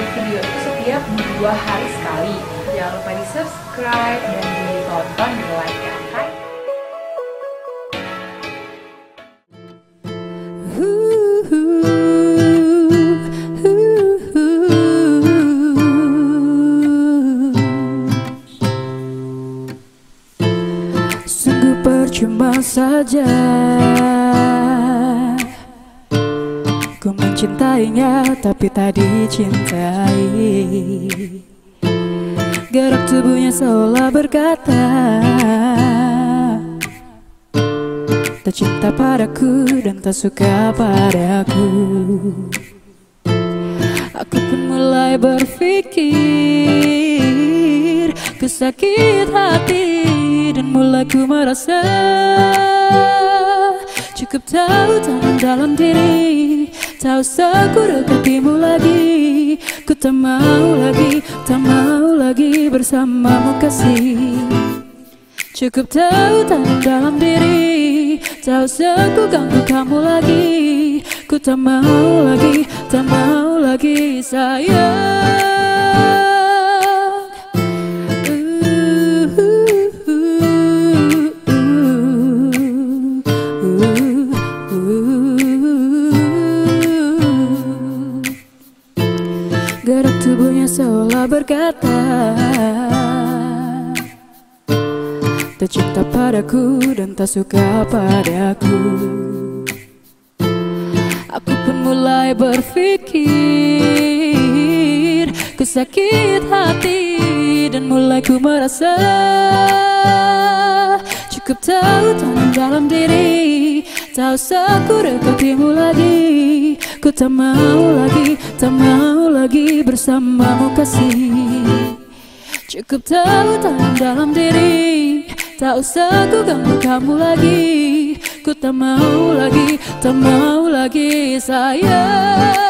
upload video itu setiap dua hari sekali. Jangan lupa di subscribe dan ditonton, di like ya. Hai. Saja Ku mencintainya tapi tak dicintai. Gerak tubuhnya seolah berkata Tak cinta padaku dan tak suka padaku. Aku pun mulai berpikir Ku sakit hati dan mulai ku merasa Cukup tahu tanam dalam diri Tahu aku dekatimu lagi Ku tak mau lagi, tak mau lagi bersamamu kasih. Cukup tahu tanam dalam diri Tahu aku ganggu kamu lagi Ku tak mau lagi, tak mau lagi sayang seolah berkata Tak cinta padaku dan tak suka padaku Aku. Pun mulai berpikir Ku sakit hati dan mulai ku merasa Cukup tahu tanam dalam diri. Tahu aku dekatimu lagi Ku tak mau lagi, tak mau lagi bersamamu kasih. Cukup tahu tanam dalam diri Tak usah ku ganggu kamu lagi. Ku tak mau lagi, tak mau lagi sayang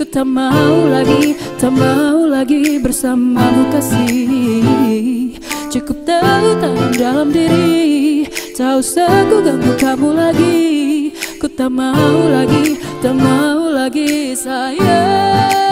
Ku tak mau lagi, tak mau lagi bersamamu kasih. Cukup tahu tanam dalam diri Tak usah ku ganggu kamu lagi. Ku tak mau lagi, tak mau lagi sayang